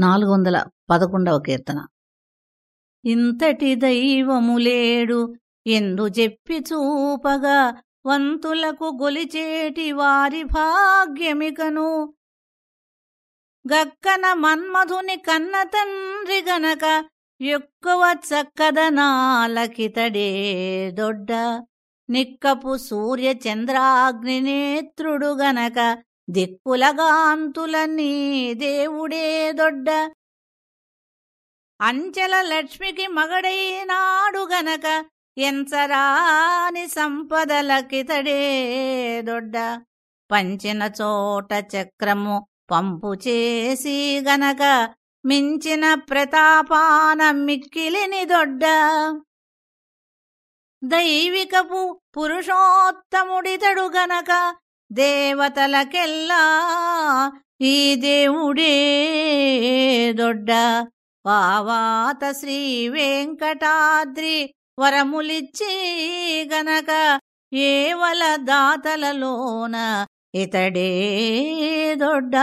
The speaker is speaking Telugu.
నాలుగు వందల పదకొండవ కీర్తన. ఇంతటి దైవములేడు ఎందు చెప్పి చూపగా వంతులకు గొలిచేటి వారి భాగ్యమికను. గక్కన మన్మధుని కన్న తండ్రి గనక ఎక్కువ చక్కదనాలకితడే దొడ్డ. నిక్కపు సూర్య చంద్రాగ్ని నేత్రుడు గనక దిక్కులగాంతులన్నీ దేవుడే దొడ్డ. అంచెల లక్ష్మికి మగడైనాడు గనక ఎంచరాని సంపదలకితడే దొడ్డ. పంచిన చోట చక్రము పంపు చేసి గనక మించిన ప్రతాపాన మిక్కిలిని దొడ్డ. దైవికపు పురుషోత్తముడితడు గనక దేవతలకెల్లా ఈ దేవుడే దొడ్డ. పావాత శ్రీ వెంకటాద్రి వరములిచ్చి గనక ఏవల దాతలలోన ఇతడే దొడ్డ.